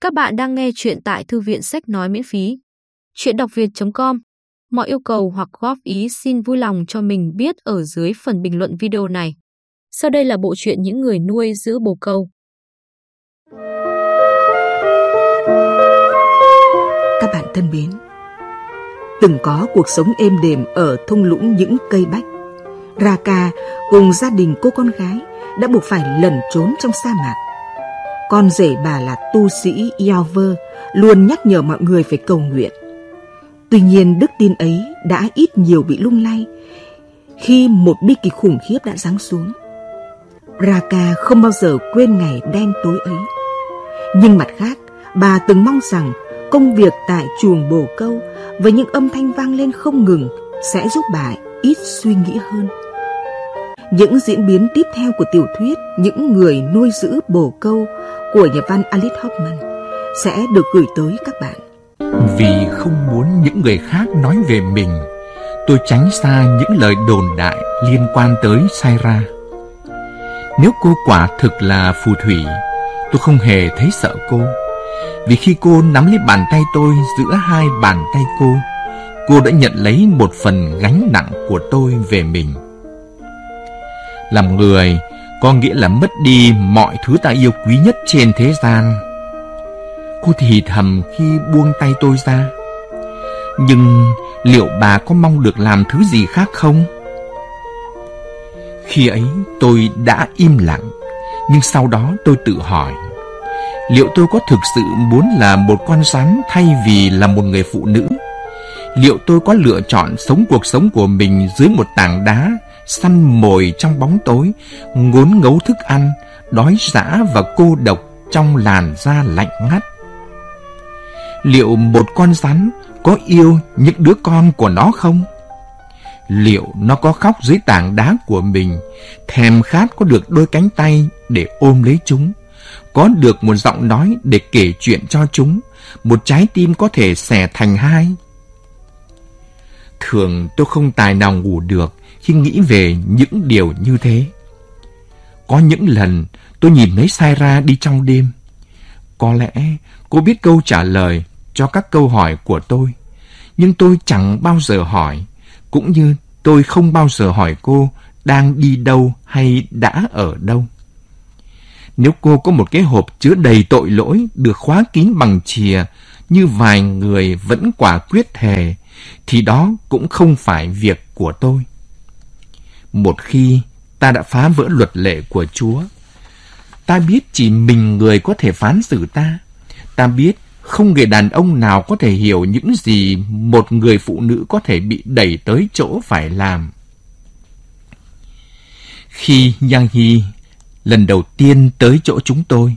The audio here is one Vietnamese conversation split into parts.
Các bạn đang nghe chuyện tại thư viện sách nói miễn phí. Chuyện đọc việt.com Mọi yêu cầu hoặc góp ý xin vui lòng cho mình biết ở dưới phần bình luận video này. Sau đây là bộ truyện những người nuôi giữ bồ câu. Các bạn thân mến, từng có cuộc sống êm đềm ở thung lũng những cây bách. Raka cùng gia đình cô con gái đã buộc phải lẩn trốn trong sa mạc con rể bà là tu sĩ Yaver luôn nhắc nhở mọi người phải cầu nguyện. Tuy nhiên đức tin ấy đã ít nhiều bị lung lay khi một bi kịch khủng khiếp đã giáng xuống. Raka không bao giờ quên ngày đen tối ấy. Nhưng mặt khác, bà từng mong rằng công việc tại chuồng bồ câu với những âm thanh vang lên không ngừng sẽ giúp bà ít suy nghĩ hơn. Những diễn biến tiếp theo của tiểu thuyết Những người nuôi giữ bồ câu của nhà văn Alice Hoffman sẽ được gửi tới các bạn. Vì không muốn những người khác nói về mình, tôi tránh xa những lời đồn đại liên quan tới Saira. Nếu cô quả thực là phù thủy, tôi không hề thấy sợ cô. Vì khi cô nắm lấy bàn tay tôi giữa hai bàn tay cô, cô đã nhận lấy một phần gánh nặng của tôi về mình. Làm người có nghĩa là mất đi mọi thứ ta yêu quý nhất trên thế gian. Cô thì thầm khi buông tay tôi ra. Nhưng liệu bà có mong được làm thứ gì khác không? Khi ấy tôi đã im lặng, nhưng sau đó tôi tự hỏi, liệu tôi có thực sự muốn là một con rắn thay vì là một người phụ nữ? Liệu tôi có lựa chọn sống cuộc sống của mình dưới một tảng đá săn mồi trong bóng tối, ngốn ngấu thức ăn, đói dã và cô độc trong làn da lạnh ngắt. Liệu một con rắn có yêu những đứa con của nó không? Liệu nó có khóc dưới tảng đá của mình, thèm khát có được đôi cánh tay để ôm lấy chúng, có được một giọng nói để kể chuyện cho chúng, một trái tim có thể xẻ thành hai? Thường tôi không tài nào ngủ được khi nghĩ về những điều như thế. Có những lần tôi nhìn thấy Saira đi trong đêm. Có lẽ cô biết câu trả lời cho các câu hỏi của tôi, nhưng tôi chẳng bao giờ hỏi, cũng như tôi không bao giờ hỏi cô đang đi đâu hay đã ở đâu. Nếu cô có một cái hộp chứa đầy tội lỗi được khóa kín bằng chìa như vài người vẫn quả quyết thề, thì đó cũng không phải việc của tôi. Một khi ta đã phá vỡ luật lệ của Chúa, ta biết chỉ mình người có thể phán xử ta. Ta biết không người đàn ông nào có thể hiểu những gì một người phụ nữ có thể bị đẩy tới chỗ phải làm. Khi Yang Hi lần đầu tiên tới chỗ chúng tôi,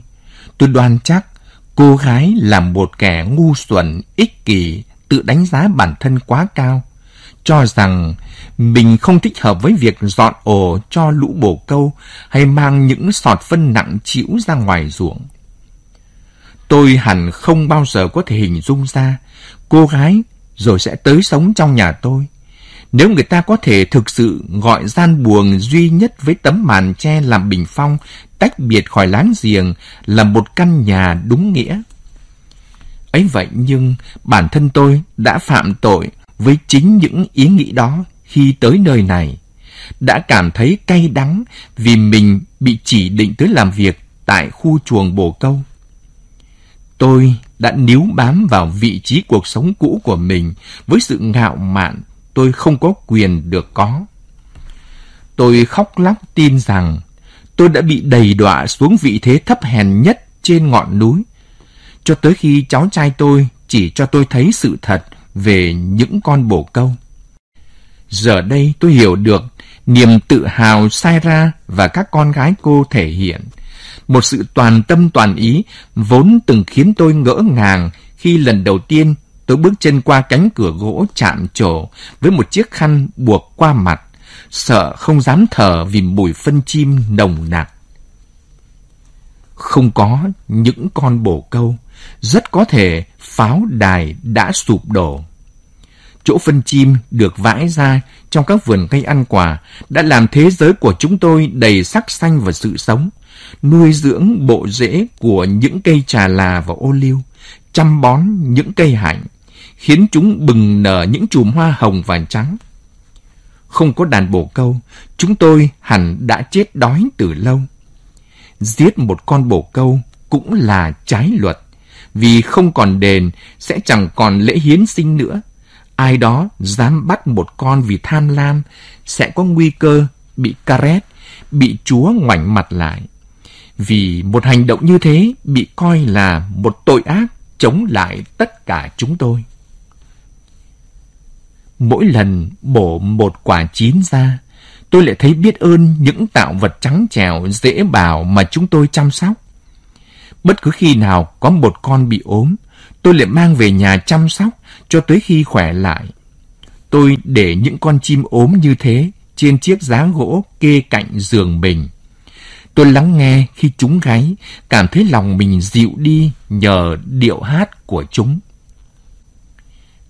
tôi đoan chắc cô gái là một kẻ ngu xuẩn, ích kỷ, tự đánh giá bản thân quá cao cho rằng mình không thích hợp với việc dọn ổ cho lũ bồ câu hay mang những sọt phân nặng chịu ra ngoài ruộng. Tôi hẳn không bao giờ có thể hình dung ra cô gái rồi sẽ tới sống trong nhà tôi. Nếu người ta có thể thực sự gọi gian buồng duy nhất với tấm màn che làm bình phong tách biệt khỏi láng giềng là một căn nhà đúng nghĩa. Ấy vậy nhưng bản thân tôi đã phạm tội với chính những ý nghĩ đó khi tới nơi này, đã cảm thấy cay đắng vì mình bị chỉ định tới làm việc tại khu chuồng bồ câu. Tôi đã níu bám vào vị trí cuộc sống cũ của mình với sự ngạo mạn tôi không có quyền được có. Tôi khóc lóc tin rằng tôi đã bị đầy đọa xuống vị thế thấp hèn nhất trên ngọn núi, cho tới khi cháu trai tôi chỉ cho tôi thấy sự thật về những con bồ câu. Giờ đây tôi hiểu được niềm tự hào sai ra và các con gái cô thể hiện. Một sự toàn tâm toàn ý vốn từng khiến tôi ngỡ ngàng khi lần đầu tiên tôi bước chân qua cánh cửa gỗ chạm trổ với một chiếc khăn buộc qua mặt, sợ không dám thở vì mùi phân chim nồng nặc. Không có những con bồ câu, rất có thể pháo đài đã sụp đổ. Chỗ phân chim được vãi ra trong các vườn cây ăn quả đã làm thế giới của chúng tôi đầy sắc xanh và sự sống, nuôi dưỡng bộ rễ của những cây trà là và ô liu, chăm bón những cây hạnh, khiến chúng bừng nở những chùm hoa hồng và trắng. Không có đàn bồ câu, chúng tôi hẳn đã chết đói từ lâu. Giết một con bồ câu cũng là trái luật, vì không còn đền sẽ chẳng còn lễ hiến sinh nữa. Ai đó dám bắt một con vì tham lam sẽ có nguy cơ bị caret, bị chúa ngoảnh mặt lại. Vì một hành động như thế bị coi là một tội ác chống lại tất cả chúng tôi. Mỗi lần bổ một quả chín ra, tôi lại thấy biết ơn những tạo vật trắng trẻo dễ bảo mà chúng tôi chăm sóc. Bất cứ khi nào có một con bị ốm, tôi lại mang về nhà chăm sóc cho tới khi khỏe lại. Tôi để những con chim ốm như thế trên chiếc giá gỗ kê cạnh giường mình. Tôi lắng nghe khi chúng gáy, cảm thấy lòng mình dịu đi nhờ điệu hát của chúng.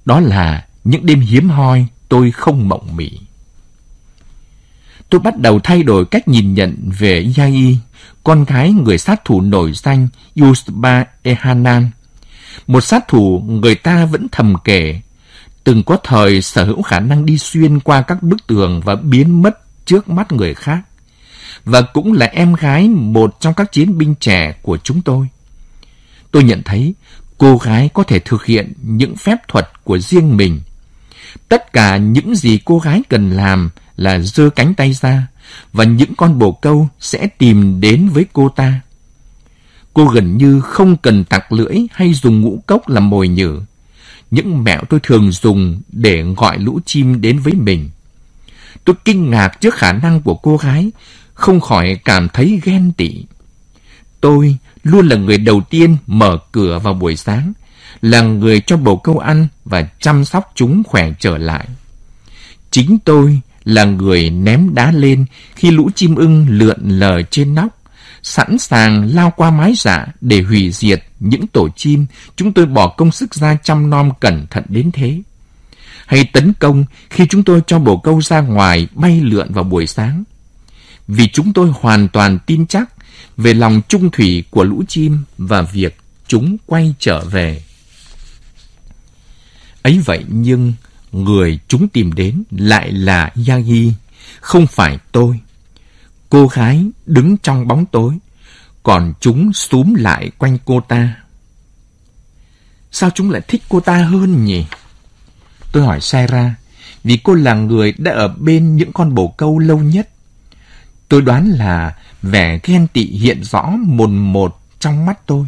Đó là những đêm hiếm hoi tôi không mộng mị. Tôi bắt đầu thay đổi cách nhìn nhận về Yai, con gái người sát thủ nổi danh Yusba Ehanan. Một sát thủ người ta vẫn thầm kể, từng có thời sở hữu khả năng đi xuyên qua các bức tường và biến mất trước mắt người khác. Và cũng là em gái một trong các chiến binh trẻ của chúng tôi. Tôi nhận thấy cô gái có thể thực hiện những phép thuật của riêng mình – Tất cả những gì cô gái cần làm là giơ cánh tay ra và những con bồ câu sẽ tìm đến với cô ta. Cô gần như không cần tặc lưỡi hay dùng ngũ cốc làm mồi nhử. Những mẹo tôi thường dùng để gọi lũ chim đến với mình. Tôi kinh ngạc trước khả năng của cô gái, không khỏi cảm thấy ghen tị. Tôi luôn là người đầu tiên mở cửa vào buổi sáng là người cho bồ câu ăn và chăm sóc chúng khỏe trở lại. Chính tôi là người ném đá lên khi lũ chim ưng lượn lờ trên nóc, sẵn sàng lao qua mái giả để hủy diệt những tổ chim chúng tôi bỏ công sức ra chăm nom cẩn thận đến thế. Hay tấn công khi chúng tôi cho bồ câu ra ngoài bay lượn vào buổi sáng. Vì chúng tôi hoàn toàn tin chắc về lòng trung thủy của lũ chim và việc chúng quay trở về. Ấy vậy nhưng người chúng tìm đến lại là Yagi, không phải tôi. Cô gái đứng trong bóng tối, còn chúng xúm lại quanh cô ta. Sao chúng lại thích cô ta hơn nhỉ? Tôi hỏi Sarah, vì cô là người đã ở bên những con bồ câu lâu nhất. Tôi đoán là vẻ ghen tị hiện rõ mồn một trong mắt tôi.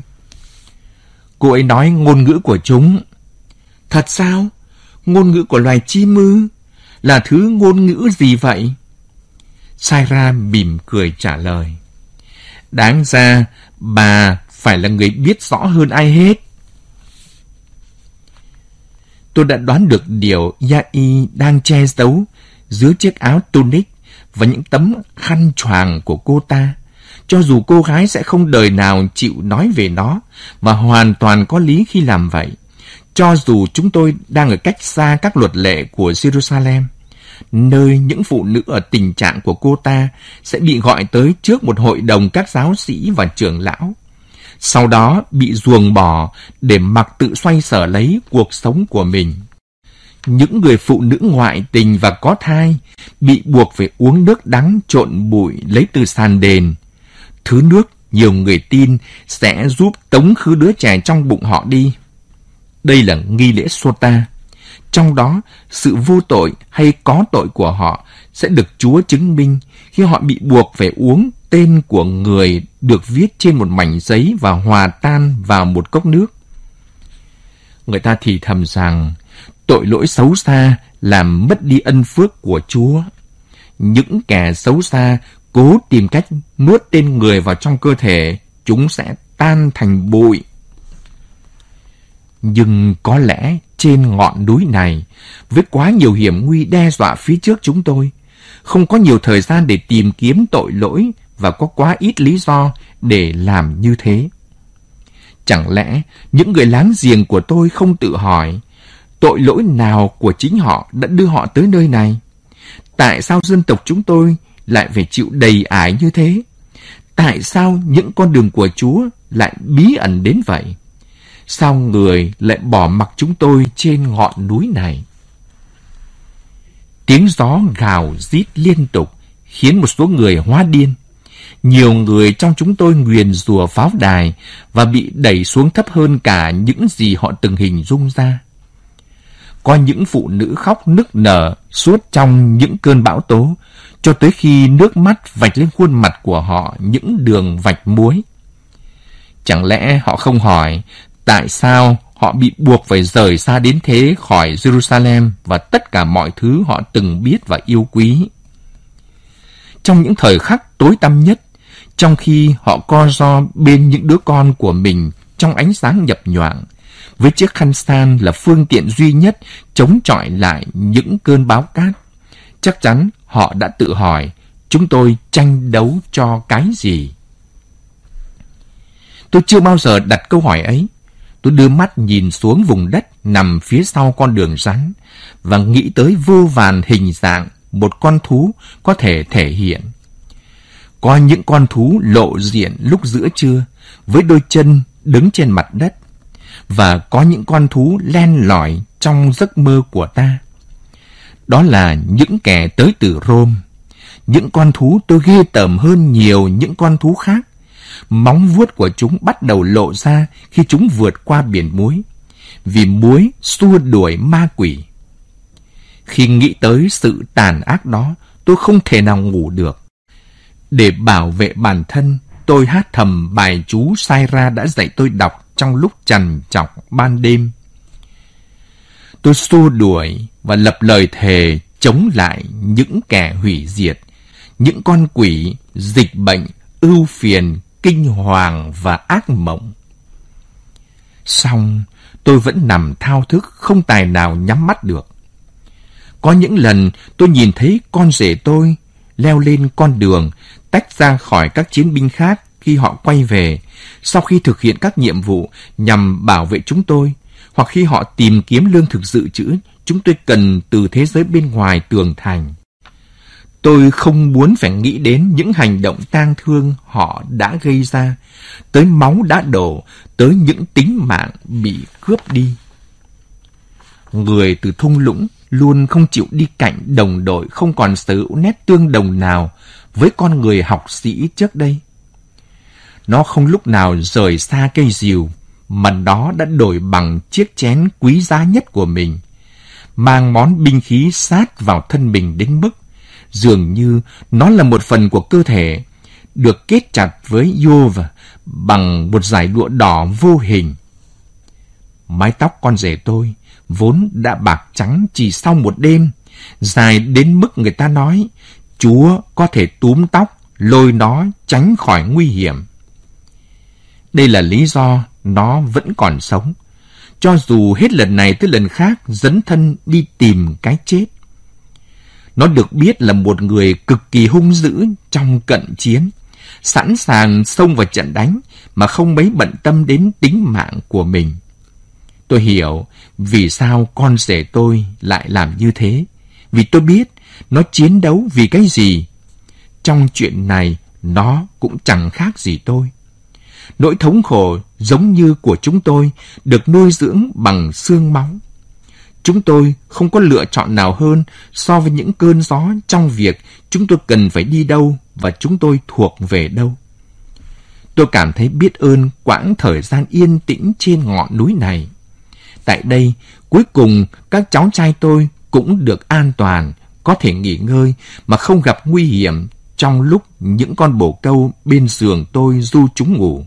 Cô ấy nói ngôn ngữ của chúng Thật sao? Ngôn ngữ của loài chim ư? Là thứ ngôn ngữ gì vậy? Saira mỉm cười trả lời. Đáng ra, bà phải là người biết rõ hơn ai hết. Tôi đã đoán được điều Yai đang che giấu dưới chiếc áo tunic và những tấm khăn choàng của cô ta. Cho dù cô gái sẽ không đời nào chịu nói về nó và hoàn toàn có lý khi làm vậy cho dù chúng tôi đang ở cách xa các luật lệ của Jerusalem, nơi những phụ nữ ở tình trạng của cô ta sẽ bị gọi tới trước một hội đồng các giáo sĩ và trưởng lão. Sau đó bị ruồng bỏ để mặc tự xoay sở lấy cuộc sống của mình. Những người phụ nữ ngoại tình và có thai bị buộc phải uống nước đắng trộn bụi lấy từ sàn đền. Thứ nước nhiều người tin sẽ giúp tống khứ đứa trẻ trong bụng họ đi. Đây là nghi lễ Sota. Trong đó, sự vô tội hay có tội của họ sẽ được Chúa chứng minh khi họ bị buộc phải uống tên của người được viết trên một mảnh giấy và hòa tan vào một cốc nước. Người ta thì thầm rằng tội lỗi xấu xa làm mất đi ân phước của Chúa. Những kẻ xấu xa cố tìm cách nuốt tên người vào trong cơ thể, chúng sẽ tan thành bụi nhưng có lẽ trên ngọn núi này, với quá nhiều hiểm nguy đe dọa phía trước chúng tôi, không có nhiều thời gian để tìm kiếm tội lỗi và có quá ít lý do để làm như thế. Chẳng lẽ những người láng giềng của tôi không tự hỏi tội lỗi nào của chính họ đã đưa họ tới nơi này? Tại sao dân tộc chúng tôi lại phải chịu đầy ải như thế? tại sao những con đường của Chúa lại bí ẩn đến vậy? Sao người lại bỏ mặc chúng tôi trên ngọn núi này? Tiếng gió gào rít liên tục khiến một số người hóa điên. Nhiều người trong chúng tôi nguyền rùa pháo đài và bị đẩy xuống thấp hơn cả những gì họ từng hình dung ra. Có những phụ nữ khóc nức nở suốt trong những cơn bão tố, cho tới khi nước mắt vạch lên khuôn mặt của họ những đường vạch muối. Chẳng lẽ họ không hỏi tại sao họ bị buộc phải rời xa đến thế khỏi Jerusalem và tất cả mọi thứ họ từng biết và yêu quý? Trong những thời khắc tối tăm nhất, trong khi họ co ro bên những đứa con của mình trong ánh sáng nhập nhoạng, với chiếc khăn san là phương tiện duy nhất chống chọi lại những cơn báo cát. Chắc chắn họ đã tự hỏi, chúng tôi tranh đấu cho cái gì? Tôi chưa bao giờ đặt câu hỏi ấy. Tôi đưa mắt nhìn xuống vùng đất nằm phía sau con đường rắn và nghĩ tới vô vàn hình dạng một con thú có thể thể hiện. Có những con thú lộ diện lúc giữa trưa, với đôi chân đứng trên mặt đất, và có những con thú len lỏi trong giấc mơ của ta. Đó là những kẻ tới từ Rome. Những con thú tôi ghê tởm hơn nhiều những con thú khác. Móng vuốt của chúng bắt đầu lộ ra khi chúng vượt qua biển muối. Vì muối xua đuổi ma quỷ. Khi nghĩ tới sự tàn ác đó, tôi không thể nào ngủ được. Để bảo vệ bản thân, tôi hát thầm bài chú Sai Ra đã dạy tôi đọc trong lúc trằn trọc ban đêm. Tôi xua đuổi và lập lời thề chống lại những kẻ hủy diệt, những con quỷ, dịch bệnh, ưu phiền, kinh hoàng và ác mộng. Xong, tôi vẫn nằm thao thức không tài nào nhắm mắt được. Có những lần tôi nhìn thấy con rể tôi leo lên con đường, tách ra khỏi các chiến binh khác khi họ quay về, sau khi thực hiện các nhiệm vụ nhằm bảo vệ chúng tôi, hoặc khi họ tìm kiếm lương thực dự trữ chúng tôi cần từ thế giới bên ngoài tường thành. Tôi không muốn phải nghĩ đến những hành động tang thương họ đã gây ra, tới máu đã đổ, tới những tính mạng bị cướp đi. Người từ thung lũng luôn không chịu đi cạnh đồng đội không còn sở hữu nét tương đồng nào với con người học sĩ trước đây. Nó không lúc nào rời xa cây diều, mà nó đã đổi bằng chiếc chén quý giá nhất của mình, mang món binh khí sát vào thân mình đến mức dường như nó là một phần của cơ thể, được kết chặt với Yov bằng một dải lụa đỏ vô hình. Mái tóc con rể tôi vốn đã bạc trắng chỉ sau một đêm, dài đến mức người ta nói Chúa có thể túm tóc, lôi nó tránh khỏi nguy hiểm. Đây là lý do nó vẫn còn sống, cho dù hết lần này tới lần khác dấn thân đi tìm cái chết. Nó được biết là một người cực kỳ hung dữ trong cận chiến, sẵn sàng xông vào trận đánh mà không mấy bận tâm đến tính mạng của mình. Tôi hiểu vì sao con rể tôi lại làm như thế. Vì tôi biết nó chiến đấu vì cái gì. Trong chuyện này, nó cũng chẳng khác gì tôi. Nỗi thống khổ giống như của chúng tôi được nuôi dưỡng bằng xương máu. Chúng tôi không có lựa chọn nào hơn so với những cơn gió trong việc chúng tôi cần phải đi đâu và chúng tôi thuộc về đâu. Tôi cảm thấy biết ơn quãng thời gian yên tĩnh trên ngọn núi này. Tại đây, cuối cùng các cháu trai tôi cũng được an toàn, có thể nghỉ ngơi mà không gặp nguy hiểm trong lúc những con bồ câu bên giường tôi du chúng ngủ.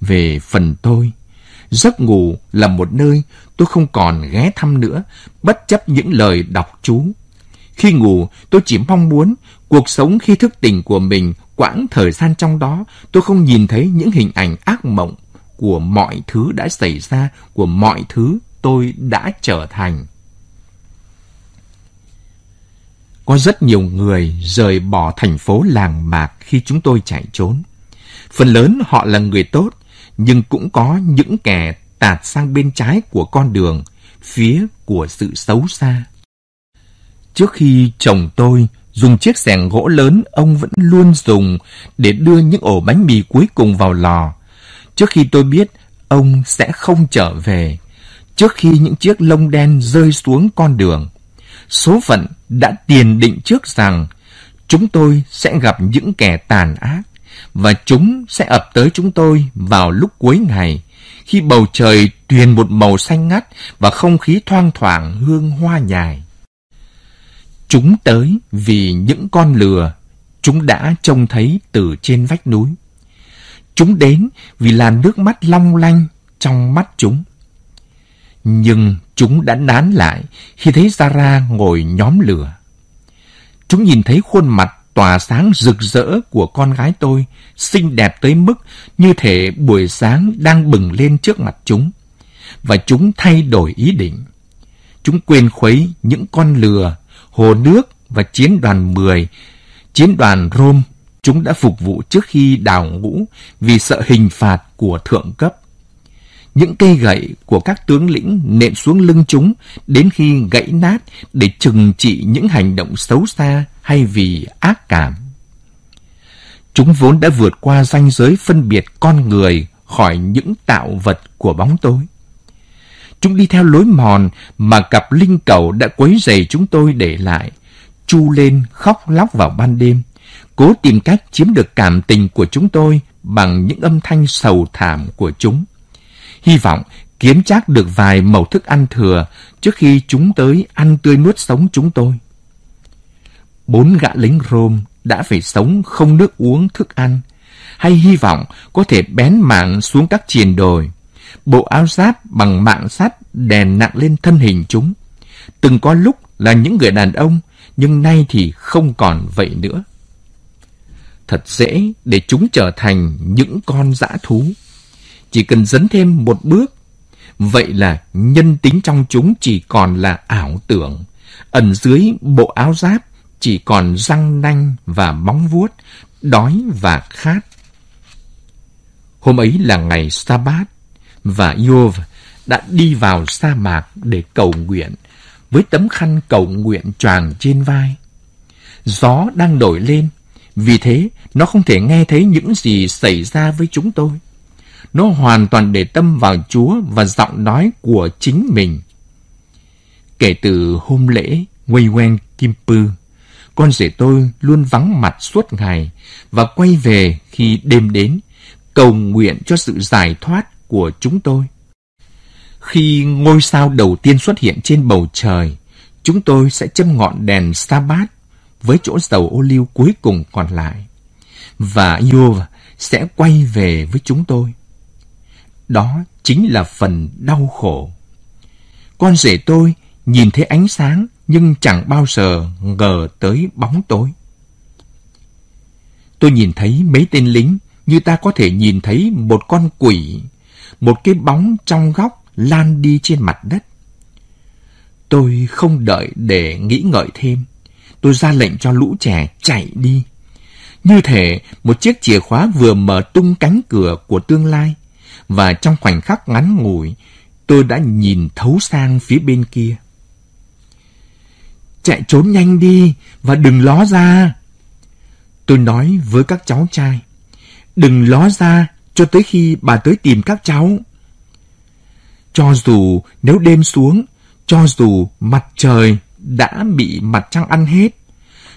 Về phần tôi, giấc ngủ là một nơi tôi không còn ghé thăm nữa, bất chấp những lời đọc chú. Khi ngủ, tôi chỉ mong muốn cuộc sống khi thức tỉnh của mình quãng thời gian trong đó tôi không nhìn thấy những hình ảnh ác mộng của mọi thứ đã xảy ra, của mọi thứ tôi đã trở thành. Có rất nhiều người rời bỏ thành phố làng mạc khi chúng tôi chạy trốn. Phần lớn họ là người tốt, nhưng cũng có những kẻ tạt sang bên trái của con đường, phía của sự xấu xa. Trước khi chồng tôi dùng chiếc xẻng gỗ lớn ông vẫn luôn dùng để đưa những ổ bánh mì cuối cùng vào lò. Trước khi tôi biết ông sẽ không trở về, trước khi những chiếc lông đen rơi xuống con đường. Số phận đã tiền định trước rằng chúng tôi sẽ gặp những kẻ tàn ác và chúng sẽ ập tới chúng tôi vào lúc cuối ngày, khi bầu trời tuyền một màu xanh ngắt và không khí thoang thoảng hương hoa nhài. Chúng tới vì những con lừa chúng đã trông thấy từ trên vách núi. Chúng đến vì làn nước mắt long lanh trong mắt chúng. Nhưng chúng đã nán lại khi thấy Zara ngồi nhóm lửa. Chúng nhìn thấy khuôn mặt tỏa sáng rực rỡ của con gái tôi, xinh đẹp tới mức như thể buổi sáng đang bừng lên trước mặt chúng. Và chúng thay đổi ý định. Chúng quên khuấy những con lừa, hồ nước và chiến đoàn 10, chiến đoàn Rome. Chúng đã phục vụ trước khi đào ngũ vì sợ hình phạt của thượng cấp. Những cây gậy của các tướng lĩnh nện xuống lưng chúng đến khi gãy nát để trừng trị những hành động xấu xa hay vì ác cảm. Chúng vốn đã vượt qua ranh giới phân biệt con người khỏi những tạo vật của bóng tối. Chúng đi theo lối mòn mà cặp linh cầu đã quấy rầy chúng tôi để lại, chu lên khóc lóc vào ban đêm, cố tìm cách chiếm được cảm tình của chúng tôi bằng những âm thanh sầu thảm của chúng. Hy vọng kiếm chắc được vài mẩu thức ăn thừa trước khi chúng tới ăn tươi nuốt sống chúng tôi bốn gã lính Rome đã phải sống không nước uống thức ăn, hay hy vọng có thể bén mạng xuống các triền đồi. Bộ áo giáp bằng mạng sắt đèn nặng lên thân hình chúng. Từng có lúc là những người đàn ông, nhưng nay thì không còn vậy nữa. Thật dễ để chúng trở thành những con dã thú. Chỉ cần dấn thêm một bước, vậy là nhân tính trong chúng chỉ còn là ảo tưởng. Ẩn dưới bộ áo giáp chỉ còn răng nanh và móng vuốt, đói và khát. Hôm ấy là ngày Sabat và Yov đã đi vào sa mạc để cầu nguyện với tấm khăn cầu nguyện choàng trên vai. Gió đang nổi lên, vì thế nó không thể nghe thấy những gì xảy ra với chúng tôi. Nó hoàn toàn để tâm vào Chúa và giọng nói của chính mình. Kể từ hôm lễ Waywen Kippur, con rể tôi luôn vắng mặt suốt ngày và quay về khi đêm đến, cầu nguyện cho sự giải thoát của chúng tôi. Khi ngôi sao đầu tiên xuất hiện trên bầu trời, chúng tôi sẽ châm ngọn đèn Sa-bát với chỗ dầu ô liu cuối cùng còn lại. Và Yov sẽ quay về với chúng tôi. Đó chính là phần đau khổ. Con rể tôi nhìn thấy ánh sáng nhưng chẳng bao giờ ngờ tới bóng tối. Tôi nhìn thấy mấy tên lính như ta có thể nhìn thấy một con quỷ, một cái bóng trong góc lan đi trên mặt đất. Tôi không đợi để nghĩ ngợi thêm. Tôi ra lệnh cho lũ trẻ chạy đi. Như thể một chiếc chìa khóa vừa mở tung cánh cửa của tương lai. Và trong khoảnh khắc ngắn ngủi, tôi đã nhìn thấu sang phía bên kia chạy trốn nhanh đi và đừng ló ra. Tôi nói với các cháu trai, đừng ló ra cho tới khi bà tới tìm các cháu. Cho dù nếu đêm xuống, cho dù mặt trời đã bị mặt trăng ăn hết,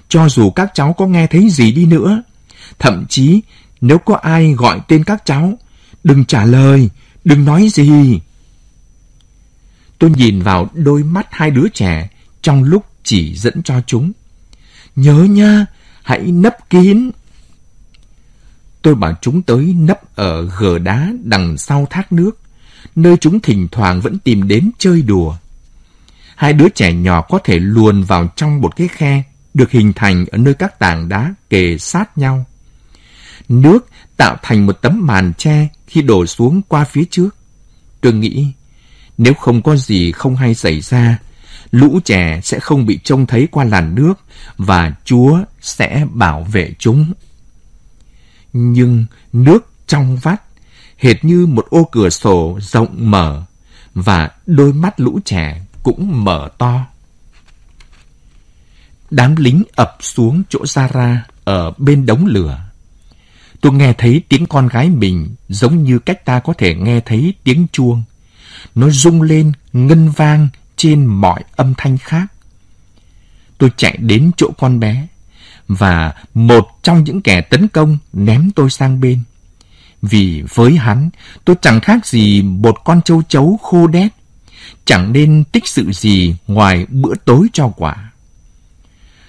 cho dù các cháu có nghe thấy gì đi nữa, thậm chí nếu có ai gọi tên các cháu, đừng trả lời, đừng nói gì. Tôi nhìn vào đôi mắt hai đứa trẻ trong lúc chỉ dẫn cho chúng. Nhớ nha, hãy nấp kín. Tôi bảo chúng tới nấp ở gờ đá đằng sau thác nước, nơi chúng thỉnh thoảng vẫn tìm đến chơi đùa. Hai đứa trẻ nhỏ có thể luồn vào trong một cái khe được hình thành ở nơi các tảng đá kề sát nhau. Nước tạo thành một tấm màn che khi đổ xuống qua phía trước. Tôi nghĩ, nếu không có gì không hay xảy ra, lũ trẻ sẽ không bị trông thấy qua làn nước và Chúa sẽ bảo vệ chúng. Nhưng nước trong vắt, hệt như một ô cửa sổ rộng mở và đôi mắt lũ trẻ cũng mở to. đám lính ập xuống chỗ Zara ở bên đống lửa. Tôi nghe thấy tiếng con gái mình giống như cách ta có thể nghe thấy tiếng chuông. Nó rung lên, ngân vang trên mọi âm thanh khác. Tôi chạy đến chỗ con bé và một trong những kẻ tấn công ném tôi sang bên. Vì với hắn, tôi chẳng khác gì một con châu chấu khô đét, chẳng nên tích sự gì ngoài bữa tối cho quả.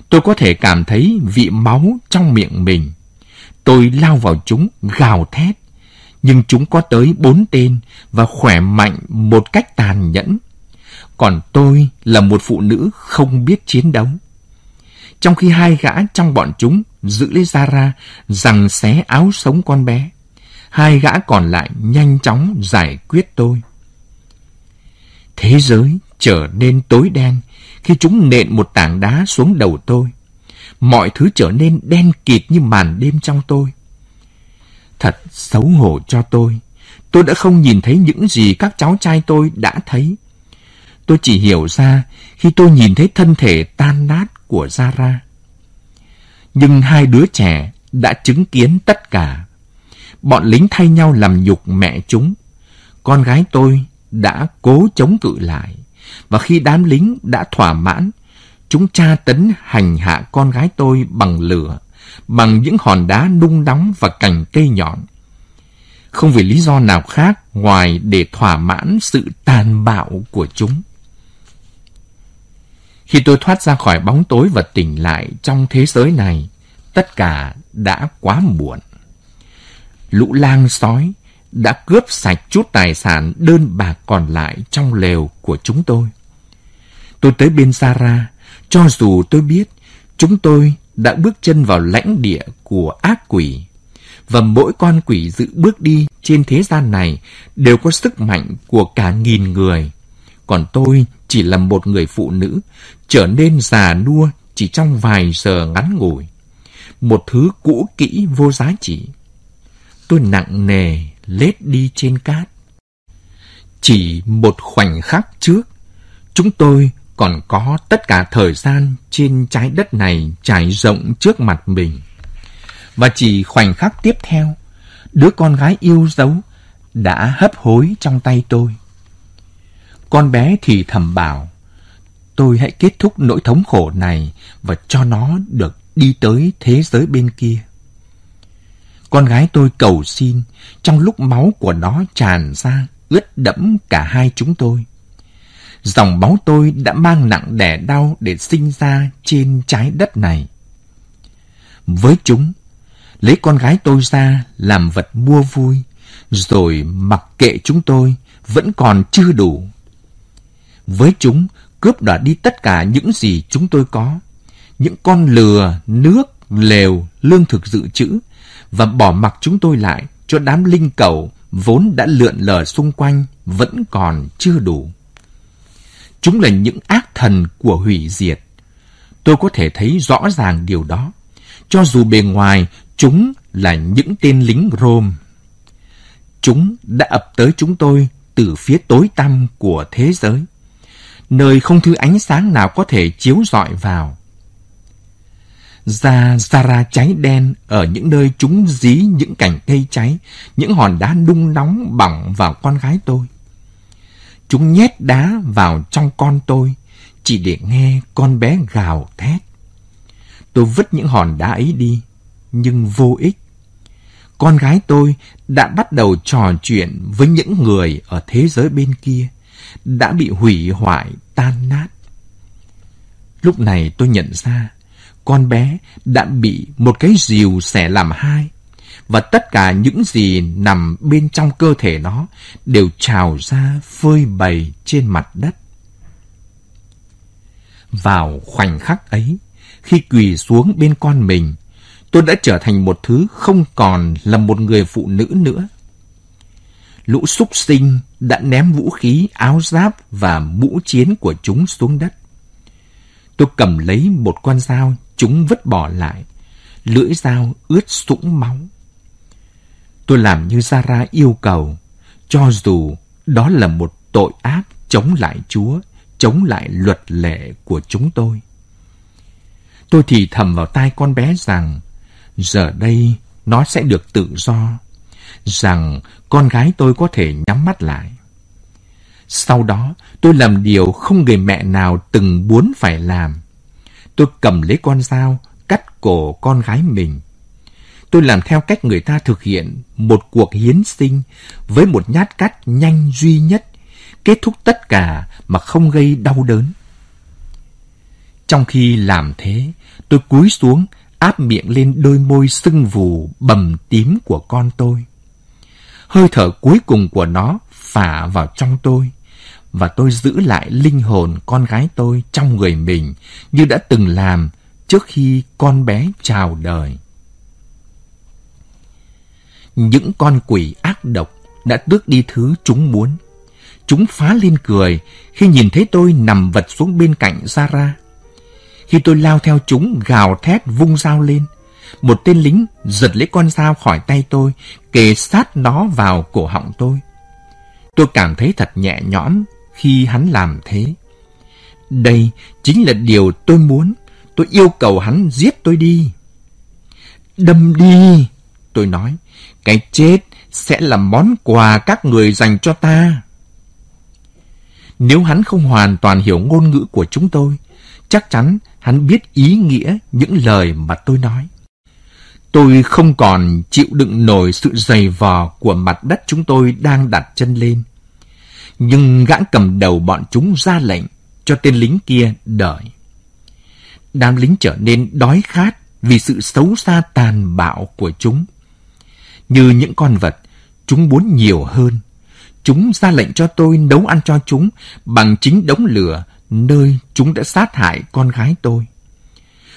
Tôi có thể cảm thấy vị máu trong miệng mình. Tôi lao vào chúng, gào thét. Nhưng chúng có tới bốn tên và khỏe mạnh một cách tàn nhẫn. Còn tôi là một phụ nữ không biết chiến đấu. Trong khi hai gã trong bọn chúng giữ lấy Zara rằng xé áo sống con bé, hai gã còn lại nhanh chóng giải quyết tôi. Thế giới trở nên tối đen khi chúng nện một tảng đá xuống đầu tôi. Mọi thứ trở nên đen kịt như màn đêm trong tôi. Thật xấu hổ cho tôi. Tôi đã không nhìn thấy những gì các cháu trai tôi đã thấy. Tôi chỉ hiểu ra khi tôi nhìn thấy thân thể tan nát của Zara. Nhưng hai đứa trẻ đã chứng kiến tất cả. Bọn lính thay nhau làm nhục mẹ chúng. Con gái tôi đã cố chống cự lại. Và khi đám lính đã thỏa mãn, chúng tra tấn hành hạ con gái tôi bằng lửa, bằng những hòn đá nung nóng và cành cây nhọn. Không vì lý do nào khác ngoài để thỏa mãn sự tàn bạo của chúng. Khi tôi thoát ra khỏi bóng tối và tỉnh lại trong thế giới này, tất cả đã quá muộn. Lũ lang sói đã cướp sạch chút tài sản đơn bạc còn lại trong lều của chúng tôi. Tôi tới bên Sarah, cho dù tôi biết chúng tôi đã bước chân vào lãnh địa của ác quỷ, và mỗi con quỷ dự bước đi trên thế gian này đều có sức mạnh của cả nghìn người. Còn tôi chỉ là một người phụ nữ, trở nên già nua chỉ trong vài giờ ngắn ngủi. Một thứ cũ kỹ vô giá trị. Tôi nặng nề lết đi trên cát. Chỉ một khoảnh khắc trước, chúng tôi còn có tất cả thời gian trên trái đất này trải rộng trước mặt mình. Và chỉ khoảnh khắc tiếp theo, đứa con gái yêu dấu đã hấp hối trong tay tôi. Con bé thì thầm bảo, tôi hãy kết thúc nỗi thống khổ này và cho nó được đi tới thế giới bên kia. Con gái tôi cầu xin, trong lúc máu của nó tràn ra, ướt đẫm cả hai chúng tôi. Dòng máu tôi đã mang nặng đẻ đau để sinh ra trên trái đất này. Với chúng, lấy con gái tôi ra làm vật mua vui, rồi mặc kệ chúng tôi vẫn còn chưa đủ. Với chúng, cướp đoạt đi tất cả những gì chúng tôi có. Những con lừa, nước, lều, lương thực dự trữ, và bỏ mặc chúng tôi lại cho đám linh cầu vốn đã lượn lờ xung quanh vẫn còn chưa đủ. Chúng là những ác thần của hủy diệt. Tôi có thể thấy rõ ràng điều đó, cho dù bề ngoài chúng là những tên lính Rome. Chúng đã ập tới chúng tôi từ phía tối tăm của thế giới, nơi không thứ ánh sáng nào có thể chiếu rọi vào da Zara cháy đen ở những nơi chúng dí những cành cây cháy, những hòn đá đung nóng bỏng vào con gái tôi. Chúng nhét đá vào trong con tôi, chỉ để nghe con bé gào thét. Tôi vứt những hòn đá ấy đi, nhưng vô ích. Con gái tôi đã bắt đầu trò chuyện với những người ở thế giới bên kia, đã bị hủy hoại, tan nát. Lúc này tôi nhận ra, con bé đã bị một cái rìu xẻ làm hai và tất cả những gì nằm bên trong cơ thể nó đều trào ra phơi bày trên mặt đất. Vào khoảnh khắc ấy, khi quỳ xuống bên con mình, tôi đã trở thành một thứ không còn là một người phụ nữ nữa. Lũ súc sinh đã ném vũ khí, áo giáp và mũ chiến của chúng xuống đất. Tôi cầm lấy một con dao chúng vứt bỏ lại, lưỡi dao ướt sũng máu. Tôi làm như Sara yêu cầu, cho dù đó là một tội ác chống lại Chúa, chống lại luật lệ của chúng tôi. Tôi thì thầm vào tai con bé rằng giờ đây nó sẽ được tự do, rằng con gái tôi có thể nhắm mắt lại. Sau đó, tôi làm điều không người mẹ nào từng muốn phải làm. Tôi cầm lấy con dao, cắt cổ con gái mình. Tôi làm theo cách người ta thực hiện một cuộc hiến sinh với một nhát cắt nhanh duy nhất, kết thúc tất cả mà không gây đau đớn. Trong khi làm thế, tôi cúi xuống, áp miệng lên đôi môi sưng vù bầm tím của con tôi. Hơi thở cuối cùng của nó phả vào trong tôi, và tôi giữ lại linh hồn con gái tôi trong người mình như đã từng làm trước khi con bé chào đời. Những con quỷ ác độc đã tước đi thứ chúng muốn. Chúng phá lên cười khi nhìn thấy tôi nằm vật xuống bên cạnh Zara. Khi tôi lao theo chúng gào thét vung dao lên, một tên lính giật lấy con dao khỏi tay tôi, kề sát nó vào cổ họng tôi. Tôi cảm thấy thật nhẹ nhõm khi hắn làm thế. Đây chính là điều tôi muốn. Tôi yêu cầu hắn giết tôi đi. Đâm đi, tôi nói. Cái chết sẽ là món quà các người dành cho ta. Nếu hắn không hoàn toàn hiểu ngôn ngữ của chúng tôi, chắc chắn hắn biết ý nghĩa những lời mà tôi nói. Tôi không còn chịu đựng nổi sự dày vò của mặt đất chúng tôi đang đặt chân lên. Nhưng gã cầm đầu bọn chúng ra lệnh cho tên lính kia đợi. Đám lính trở nên đói khát vì sự xấu xa tàn bạo của chúng. Như những con vật, chúng muốn nhiều hơn. Chúng ra lệnh cho tôi nấu ăn cho chúng bằng chính đống lửa nơi chúng đã sát hại con gái tôi.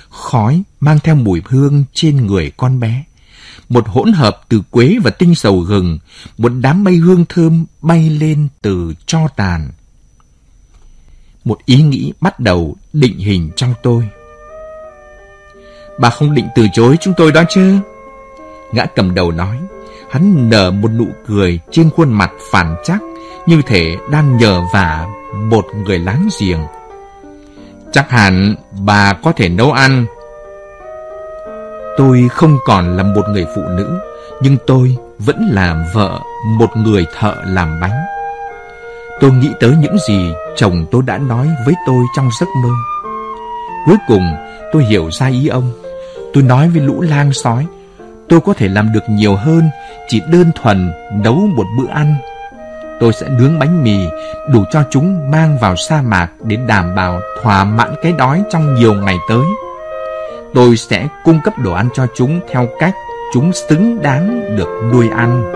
Khói mang theo mùi hương trên người con bé. Một hỗn hợp từ quế và tinh dầu gừng, một đám mây hương thơm bay lên từ cho tàn. Một ý nghĩ bắt đầu định hình trong tôi. Bà không định từ chối chúng tôi đó chứ? Gã cầm đầu nói. Hắn nở một nụ cười trên khuôn mặt phản chắc như thể đang nhờ vả một người láng giềng. Chắc hẳn bà có thể nấu ăn. Tôi không còn là một người phụ nữ, nhưng tôi vẫn là vợ một người thợ làm bánh. Tôi nghĩ tới những gì chồng tôi đã nói với tôi trong giấc mơ. Cuối cùng, tôi hiểu ra ý ông. Tôi nói với lũ lang sói, tôi có thể làm được nhiều hơn, chỉ đơn thuần nấu một bữa ăn tôi sẽ nướng bánh mì, đủ cho chúng mang vào sa mạc để đảm bảo thỏa mãn cái đói trong nhiều ngày tới. Tôi sẽ cung cấp đồ ăn cho chúng theo cách chúng xứng đáng được nuôi ăn.